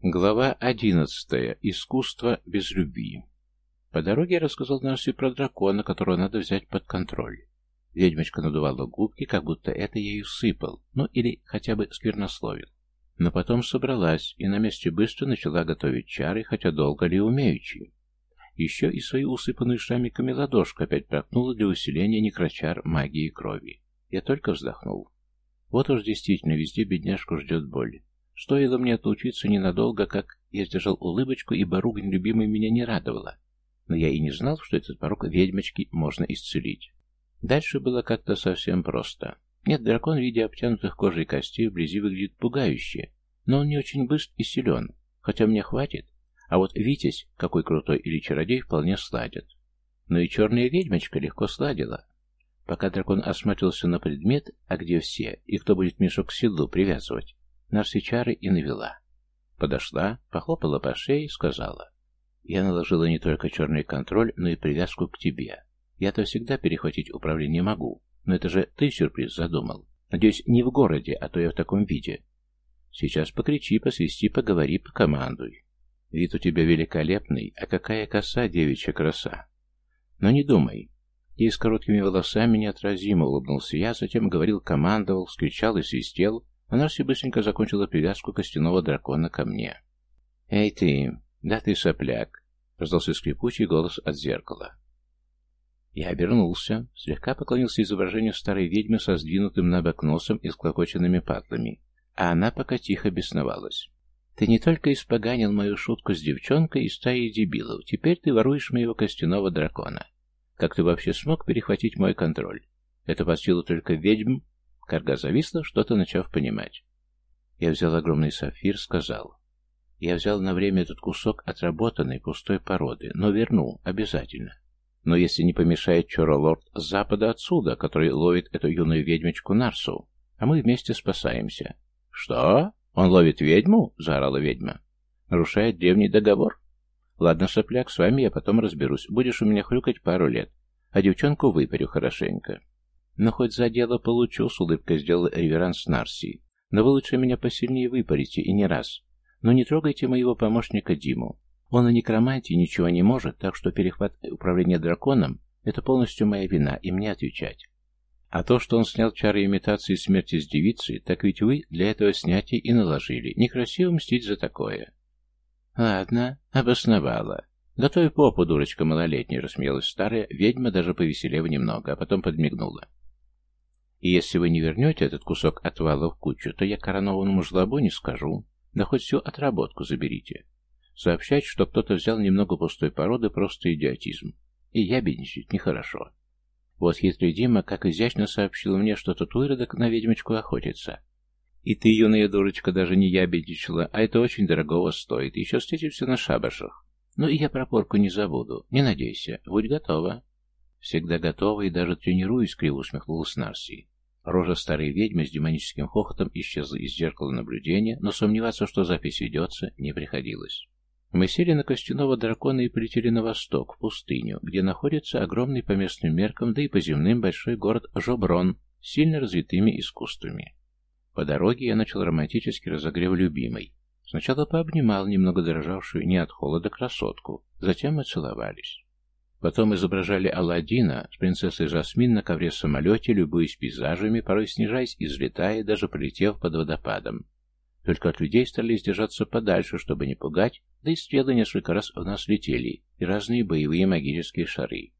Глава одиннадцатая. Искусство без любви. По дороге я рассказал Нарси про дракона, которого надо взять под контроль. Ведьмочка надувала губки, как будто это я ею сыпал, ну или хотя бы сквернословил. Но потом собралась и на месте быстро начала готовить чары, хотя долго ли умеючи. Еще и свою усыпанную шрамиками ладошку опять прокнула для усиления некрочар магии крови. Я только вздохнул. Вот уж действительно везде бедняжку ждет боль. Стоило мне отлучиться ненадолго, как я сдержал улыбочку, ибо ругань любимой меня не радовала. Но я и не знал, что этот порог ведьмочки можно исцелить. Дальше было как-то совсем просто. Нет, дракон в виде обтянутых кожей костей вблизи выглядит пугающе, но он не очень быстр и силен, хотя мне хватит. А вот Витязь, какой крутой или чародей, вполне сладят. Но и черная ведьмочка легко сладила. Пока дракон осматривался на предмет, а где все, и кто будет мешок к седлу привязывать, Нарси чары и навела. Подошла, похлопала по шее и сказала. Я наложила не только черный контроль, но и привязку к тебе. Я-то всегда перехватить управление могу, но это же ты сюрприз задумал. Надеюсь, не в городе, а то я в таком виде. Сейчас покричи, посвисти, поговори, покомандуй. Вид у тебя великолепный, а какая коса, девичья краса. Но не думай. Ей с короткими волосами неотразимо улыбнулся я, затем говорил, командовал, скричал и свистел, а Нарси быстренько закончила привязку костяного дракона ко мне. «Эй ты! Да ты сопляк!» — раздался скрипучий голос от зеркала. Я обернулся, слегка поклонился изображению старой ведьмы со сдвинутым на бок носом и склокоченными патлами, а она пока тихо бесновалась. «Ты не только испоганил мою шутку с девчонкой и стаей дебилов, теперь ты воруешь моего костяного дракона. Как ты вообще смог перехватить мой контроль? Это по силу только ведьм Карга зависла, что-то начав понимать. Я взял огромный сапфир, сказал. Я взял на время этот кусок отработанной пустой породы, но верну, обязательно. Но если не помешает Чоролорд с запада отсюда, который ловит эту юную ведьмочку Нарсу, а мы вместе спасаемся. Что? Он ловит ведьму? Заорала ведьма. Нарушает древний договор? Ладно, сопляк, с вами я потом разберусь. Будешь у меня хрюкать пару лет, а девчонку выпарю хорошенько. Но хоть за дело получу, с улыбкой сделал реверанс Нарси. Но вы лучше меня посильнее выпарите, и не раз. Но не трогайте моего помощника Диму. Он о некромантии ничего не может, так что перехват управления драконом — это полностью моя вина, и мне отвечать. А то, что он снял чары имитации смерти с девицей, так ведь вы для этого снятия и наложили. Некрасиво мстить за такое. Ладно, обосновала. Готовь попу, дурочка малолетняя, рассмеялась старая, ведьма даже повеселев немного, а потом подмигнула. И если вы не вернете этот кусок отвала в кучу, то я коронованному жлобу не скажу. Да хоть всю отработку заберите. Сообщать, что кто-то взял немного пустой породы, просто идиотизм. И я бедничать нехорошо. Вот хитрый Дима как изящно сообщил мне, что тут выродок на ведьмочку охотится. И ты, юная дурочка, даже не я бедничала, а это очень дорогого стоит. Еще встретимся на шабашах. Ну и я про порку не забуду. Не надейся. Будь готова. Всегда готова и даже тренируюсь, криво усмехнулась Нарси. Рожа старой ведьмы с демоническим хохотом исчезла из зеркала наблюдения, но сомневаться, что запись ведется, не приходилось. Мы сели на костяного дракона и полетели на восток, в пустыню, где находится огромный по местным меркам, да и по земным большой город Жоброн с сильно развитыми искусствами. По дороге я начал романтически разогрев любимой. Сначала пообнимал немного дрожавшую не от холода красотку, затем мы целовались. Потом изображали Алладина с принцессой Жасмин на ковре-самолете, любуясь пейзажами, порой снижаясь и взлетая, даже полетев под водопадом. Только от людей старались держаться подальше, чтобы не пугать, да и стрелы несколько раз в нас летели, и разные боевые магические шары.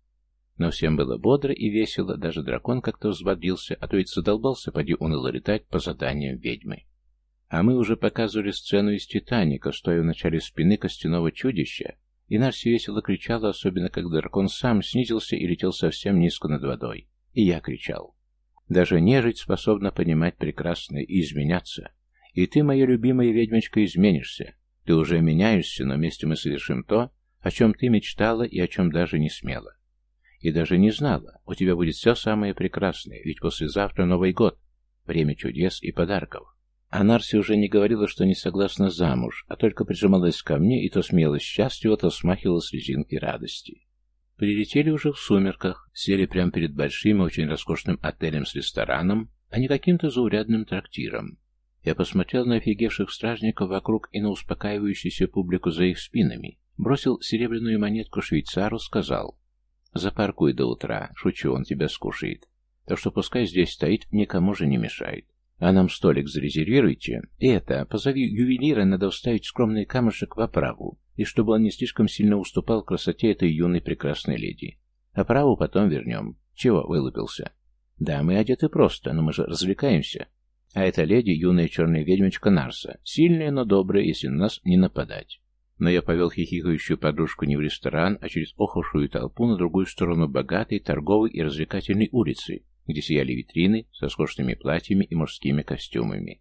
Но всем было бодро и весело, даже дракон как-то взбодрился, а то ведь задолбался поди уныло летать по заданиям ведьмы. А мы уже показывали сцену из «Титаника», стоя в начале спины костяного чудища, и Нарси весело кричала, особенно когда дракон сам снизился и летел совсем низко над водой. И я кричал. Даже нежить способна понимать прекрасное и изменяться. И ты, моя любимая ведьмочка, изменишься. Ты уже меняешься, но вместе мы совершим то, о чем ты мечтала и о чем даже не смела. И даже не знала. У тебя будет все самое прекрасное, ведь послезавтра Новый год. Время чудес и подарков. А Нарси уже не говорила, что не согласна замуж, а только прижималась ко мне и то смеялась счастливо, то смахивала слезинки радости. Прилетели уже в сумерках, сели прямо перед большим, очень роскошным отелем с рестораном, а не каким-то заурядным трактиром. Я посмотрел на офигевших стражников вокруг и на успокаивающуюся публику за их спинами, бросил серебряную монетку швейцару, сказал «Запаркуй до утра, шучу, он тебя скушает. Так что пускай здесь стоит, никому же не мешает. А нам столик зарезервируйте. И это, позови ювелира, надо вставить скромный камушек в оправу, и чтобы он не слишком сильно уступал красоте этой юной прекрасной леди. Оправу потом вернем. Чего вылупился? Да, мы одеты просто, но мы же развлекаемся. А эта леди — юная черная ведьмочка Нарса, сильная, но добрая, если на нас не нападать. Но я повел хихикающую подружку не в ресторан, а через охавшую толпу на другую сторону богатой, торговой и развлекательной улицы, где сияли витрины со роскошными платьями и мужскими костюмами.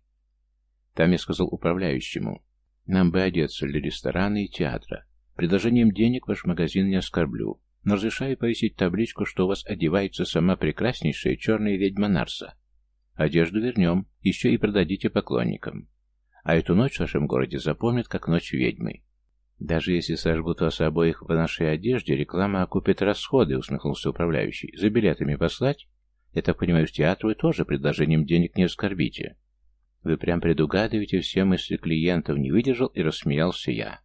Там я сказал управляющему, нам бы одеться для ресторана и театра. Предложением денег ваш магазин не оскорблю, но разрешаю повесить табличку, что у вас одевается сама прекраснейшая черная ведьма Нарса. Одежду вернем, еще и продадите поклонникам. А эту ночь в вашем городе запомнят как ночь ведьмы. Даже если сожгут вас обоих в нашей одежде, реклама окупит расходы, усмехнулся управляющий. За билетами послать? Я так понимаю, в театр вы тоже предложением денег не оскорбите. Вы прям предугадываете все мысли клиентов, не выдержал и рассмеялся я.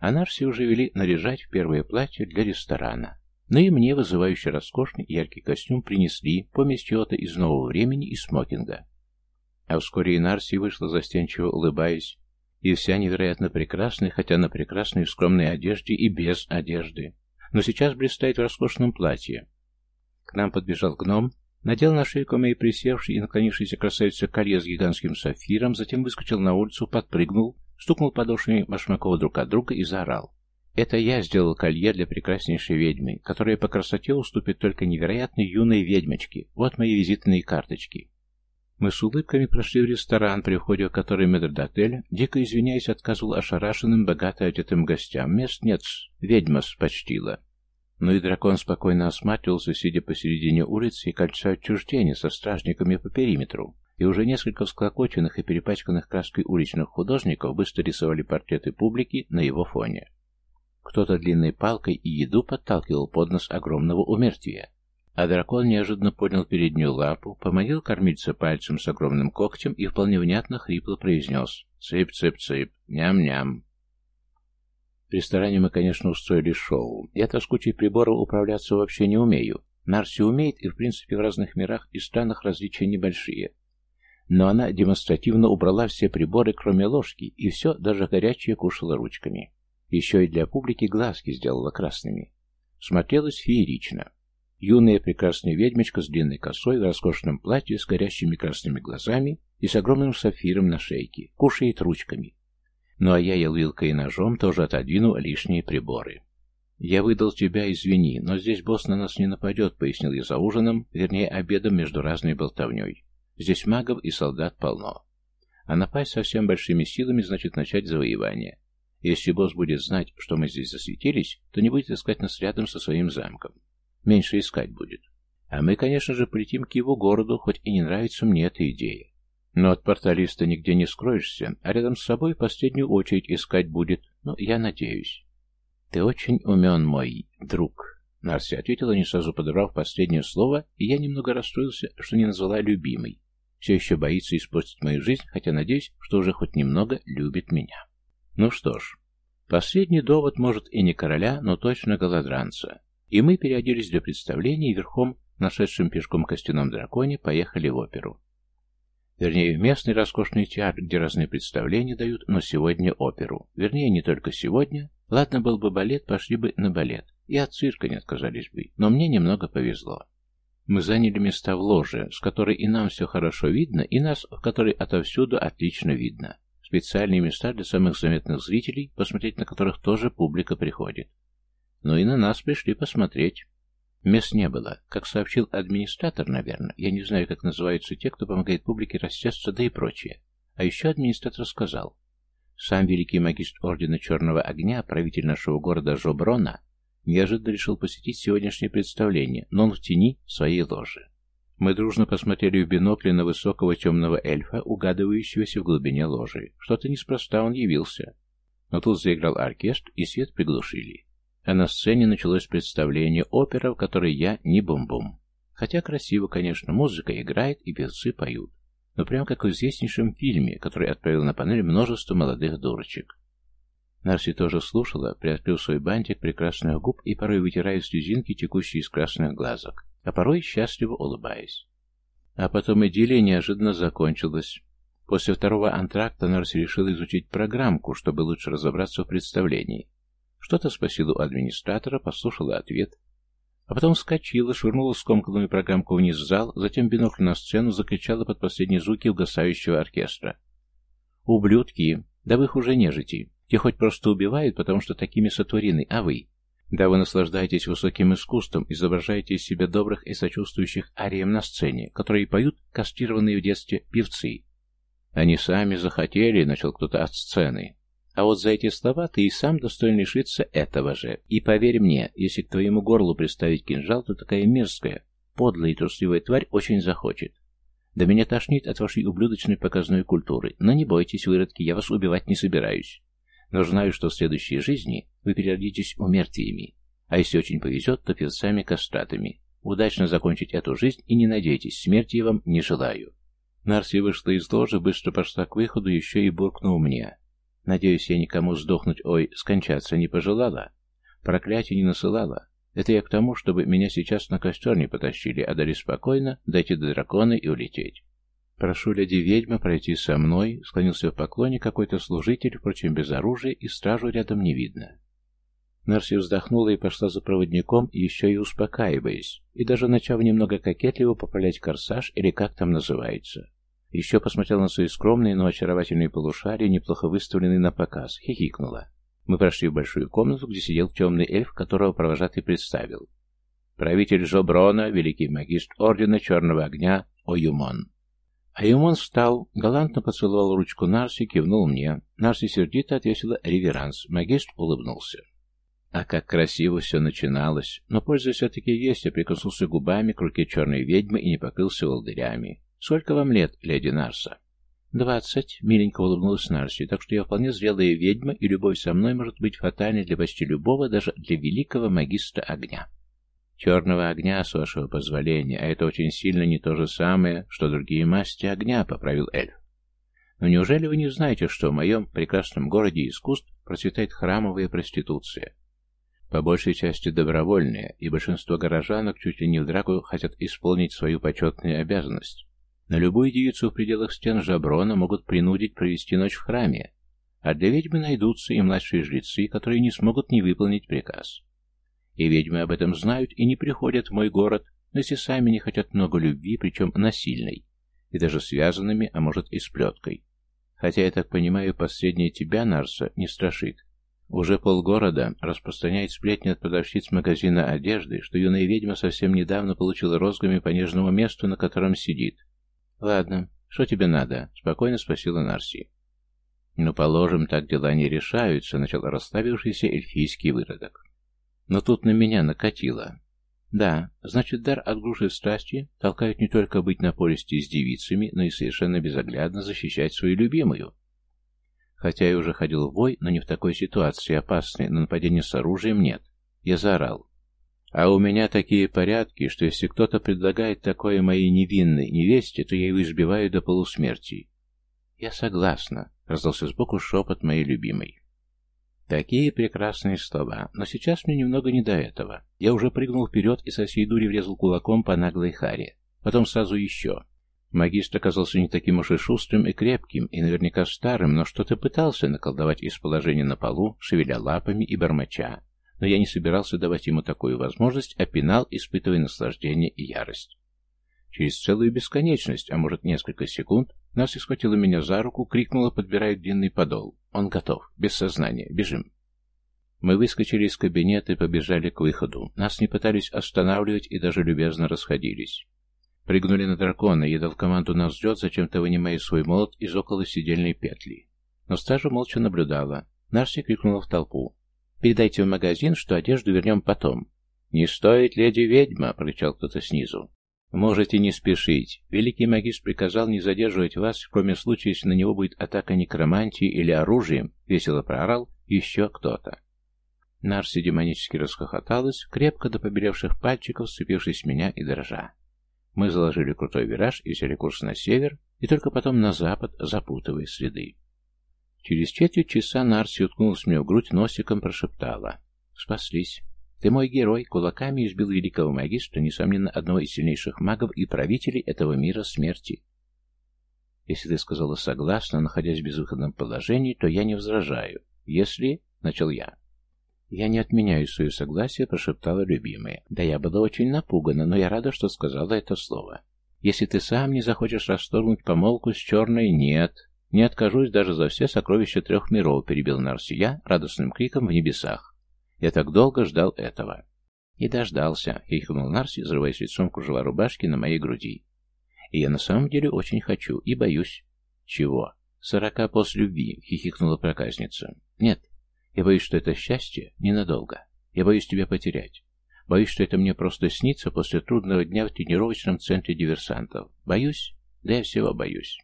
А Нарси уже вели наряжать в первое платье для ресторана. Но и мне вызывающий роскошный яркий костюм принесли, помесь чего-то из нового времени и смокинга. А вскоре и Нарси вышла застенчиво улыбаясь, и вся невероятно прекрасная, хотя на прекрасной в скромной одежде и без одежды. Но сейчас блистает в роскошном платье. К нам подбежал гном, надел на шейку моей присевшей и наклонившейся красавице колье с гигантским сапфиром, затем выскочил на улицу, подпрыгнул, стукнул подошвами башмакова друг от друга и заорал. Это я сделал колье для прекраснейшей ведьмы, которая по красоте уступит только невероятной юной ведьмочке. Вот мои визитные карточки. Мы с улыбками прошли в ресторан, при входе в который метрдотель, дико извиняясь, отказывал ошарашенным, богато одетым гостям. Мест нет, ведьма спочтила. Но и дракон спокойно осматривался, сидя посередине улицы и кольца отчуждения со стражниками по периметру. И уже несколько всклокоченных и перепачканных краской уличных художников быстро рисовали портреты публики на его фоне. Кто-то длинной палкой и еду подталкивал под нос огромного умертвия. А дракон неожиданно поднял переднюю лапу, поманил кормильца пальцем с огромным когтем и вполне внятно хрипло произнес «Цып-цып-цып, ням-ням». В ресторане мы, конечно, устроили шоу. Я-то с кучей приборов управляться вообще не умею. Нарси умеет, и, в принципе, в разных мирах и странах различия небольшие. Но она демонстративно убрала все приборы, кроме ложки, и все, даже горячее, кушала ручками. Еще и для публики глазки сделала красными. Смотрелась феерично. Юная прекрасная ведьмочка с длинной косой, в роскошном платье, с горящими красными глазами и с огромным сапфиром на шейке, кушает ручками. Ну а я ел вилкой и ножом, тоже отодвинул лишние приборы. «Я выдал тебя, извини, но здесь босс на нас не нападет», — пояснил я за ужином, вернее, обедом между разной болтовней. «Здесь магов и солдат полно. А напасть совсем большими силами значит начать завоевание. Если босс будет знать, что мы здесь засветились, то не будет искать нас рядом со своим замком. Меньше искать будет. А мы, конечно же, полетим к его городу, хоть и не нравится мне эта идея. Но от порталиста нигде не скроешься, а рядом с собой последнюю очередь искать будет. Ну, я надеюсь. Ты очень умен, мой друг. Нарси ответила, не сразу подобрав последнее слово, и я немного расстроился, что не назвала любимой. Все еще боится испортить мою жизнь, хотя надеюсь, что уже хоть немного любит меня. Ну что ж, последний довод может и не короля, но точно голодранца. И мы переоделись для представления и верхом, нашедшим пешком костяном драконе, поехали в оперу. Вернее, местный роскошный театр, где разные представления дают, но сегодня оперу. Вернее, не только сегодня. Ладно, был бы балет, пошли бы на балет. И от цирка не отказались бы. Но мне немного повезло. Мы заняли места в ложе, с которой и нам все хорошо видно, и нас, в которой отовсюду отлично видно. Специальные места для самых заметных зрителей, посмотреть на которых тоже публика приходит. Но и на нас пришли посмотреть. Мест не было. Как сообщил администратор, наверное, я не знаю, как называются те, кто помогает публике рассесться, да и прочее. А еще администратор сказал. Сам великий магистр Ордена Черного Огня, правитель нашего города Жоброна, неожиданно решил посетить сегодняшнее представление, но он в тени своей ложи. Мы дружно посмотрели в бинокли на высокого темного эльфа, угадывающегося в глубине ложи. Что-то неспроста он явился. Но тут заиграл оркестр, и свет приглушили. А на сцене началось представление опера, в которой я не бум-бум. Хотя красиво, конечно, музыка играет и певцы поют. но прям как в известнейшем фильме, который отправил на панель множество молодых дурочек. Нарси тоже слушала, приоткрыв свой бантик прекрасных губ и порой вытирая слезинки, текущие из красных глазок, а порой счастливо улыбаясь. А потом идиллия неожиданно закончилась. После второго антракта Нарси решила изучить программку, чтобы лучше разобраться в представлении. Что-то спросила у администратора, послушала ответ, а потом вскочила, швырнула скомканную программку вниз в зал, затем бинокль на сцену закричала под последние звуки угасающего оркестра. «Ублюдки! Да вы их уже нежити! Те хоть просто убивают, потому что такими сотворены, а вы? Да вы наслаждаетесь высоким искусством, изображаете из себя добрых и сочувствующих арием на сцене, которые поют кастрированные в детстве певцы. Они сами захотели, начал кто-то от сцены. А вот за эти слова ты и сам достоин лишиться этого же. И поверь мне, если к твоему горлу приставить кинжал, то такая мерзкая, подлая и трусливая тварь очень захочет. Да меня тошнит от вашей ублюдочной показной культуры. Но не бойтесь, выродки, я вас убивать не собираюсь. Но знаю, что в следующей жизни вы переродитесь умертвиями. А если очень повезет, то певцами-кастратами. Удачно закончить эту жизнь и не надейтесь, смерти я вам не желаю. Нарси вышла из ложи, быстро пошла к выходу, еще и буркнул мне. Надеюсь, я никому сдохнуть, ой, скончаться не пожелала. Проклятие не насылала. Это я к тому, чтобы меня сейчас на костер не потащили, а дали спокойно дойти до дракона и улететь. «Прошу леди ведьма пройти со мной», — склонился в поклоне какой-то служитель, впрочем, без оружия, и стражу рядом не видно. Нарси вздохнула и пошла за проводником, еще и успокаиваясь, и даже начав немного кокетливо поправлять корсаж, или как там называется. Еще посмотрел на свои скромные, но очаровательные полушария, неплохо выставленные на показ, хихикнула. Мы прошли в большую комнату, где сидел темный эльф, которого провожатый представил. Правитель Жоброна, великий магист Ордена Черного Огня, Оюмон. Аюмон встал, галантно поцеловал ручку Нарси, кивнул мне. Нарси сердито отвесила реверанс. Магист улыбнулся. А как красиво все начиналось. Но польза все-таки есть, я прикоснулся губами к руке черной ведьмы и не покрылся волдырями. «Сколько вам лет, леди Нарса?» «Двадцать», — миленько улыбнулась Нарси, «так что я вполне зрелая ведьма, и любовь со мной может быть фатальной для почти любого, даже для великого магистра огня». «Черного огня, с вашего позволения, а это очень сильно не то же самое, что другие масти огня», — поправил эльф. «Но неужели вы не знаете, что в моем прекрасном городе искусств процветает храмовая проституция?» По большей части добровольная, и большинство горожанок чуть ли не в драку хотят исполнить свою почетную обязанность. На любую девицу в пределах стен Жаброна могут принудить провести ночь в храме, а для ведьмы найдутся и младшие жрецы, которые не смогут не выполнить приказ. И ведьмы об этом знают и не приходят в мой город, но если сами не хотят много любви, причем насильной, и даже связанными, а может и с плеткой. Хотя, я так понимаю, последнее тебя, Нарса, не страшит. Уже полгорода распространяет сплетни от продавщиц магазина одежды, что юная ведьма совсем недавно получила розгами по нежному месту, на котором сидит, «Ладно, что тебе надо?» — спокойно спросила Нарси. «Ну, положим, так дела не решаются», — начал расставившийся эльфийский выродок. Но тут на меня накатило. Да, значит, дар от груши страсти толкает не только быть на полисте с девицами, но и совершенно безоглядно защищать свою любимую. Хотя я уже ходил в бой, но не в такой ситуации опасной, на нападение с оружием нет. Я заорал. А у меня такие порядки, что если кто-то предлагает такое моей невинной невесте, то я его избиваю до полусмерти. Я согласна, раздался сбоку шепот моей любимой. Такие прекрасные слова, но сейчас мне немного не до этого. Я уже прыгнул вперед и со всей дури врезал кулаком по наглой харе. Потом сразу еще. Магист оказался не таким уж и шустрым и крепким, и наверняка старым, но что-то пытался наколдовать из положения на полу, шевеля лапами и бормоча но я не собирался давать ему такую возможность, а пинал, испытывая наслаждение и ярость. Через целую бесконечность, а может несколько секунд, Настя схватила меня за руку, крикнула, подбирая длинный подол. «Он готов. Без сознания. Бежим». Мы выскочили из кабинета и побежали к выходу. Нас не пытались останавливать и даже любезно расходились. Прыгнули на дракона, я дал команду нас ждет, зачем-то вынимая свой молот из около сидельной петли. Но стажа молча наблюдала. Настя крикнула в толпу. Передайте в магазин, что одежду вернем потом». «Не стоит, леди-ведьма!» — прорычал кто-то снизу. «Можете не спешить. Великий магист приказал не задерживать вас, кроме случая, если на него будет атака некромантии или оружием», — весело проорал еще кто-то. Нарси демонически расхохоталась, крепко до побелевших пальчиков, сцепившись меня и дрожа. Мы заложили крутой вираж и взяли курс на север, и только потом на запад, запутывая следы. Через четверть часа Нарси уткнулась мне в грудь носиком, прошептала. «Спаслись. Ты мой герой, кулаками избил великого магистра, несомненно, одного из сильнейших магов и правителей этого мира смерти. Если ты сказала согласно, находясь в безвыходном положении, то я не возражаю. Если... — начал я. «Я не отменяю свое согласие», — прошептала любимая. «Да я была очень напугана, но я рада, что сказала это слово. Если ты сам не захочешь расторгнуть помолвку с черной, нет. Не откажусь даже за все сокровища трех миров», — перебил Нарсия радостным криком в небесах. «Я так долго ждал этого». «И дождался», — хихикнул Нарси, взрываясь лицом кружева рубашки на моей груди. «И я на самом деле очень хочу и боюсь». «Чего?» «Сорока после любви», — хихикнула проказница. «Нет, я боюсь, что это счастье ненадолго. Я боюсь тебя потерять. Боюсь, что это мне просто снится после трудного дня в тренировочном центре диверсантов. Боюсь? Да я всего боюсь.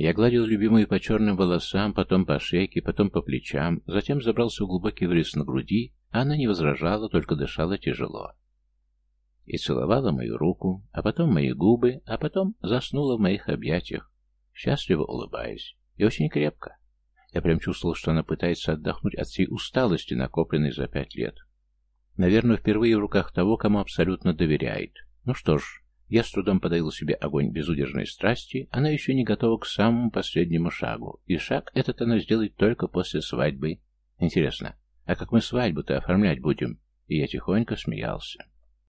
Я гладил любимую по черным волосам, потом по шейке, потом по плечам, затем забрался в глубокий врез на груди, а она не возражала, только дышала тяжело. И целовала мою руку, а потом мои губы, а потом заснула в моих объятиях, счастливо улыбаясь, и очень крепко. Я прям чувствовал, что она пытается отдохнуть от всей усталости, накопленной за пять лет. Наверное, впервые в руках того, кому абсолютно доверяет. Ну что ж, я с трудом подавил себе огонь безудержной страсти, она еще не готова к самому последнему шагу, и шаг этот она сделает только после свадьбы. Интересно, а как мы свадьбу-то оформлять будем? И я тихонько смеялся.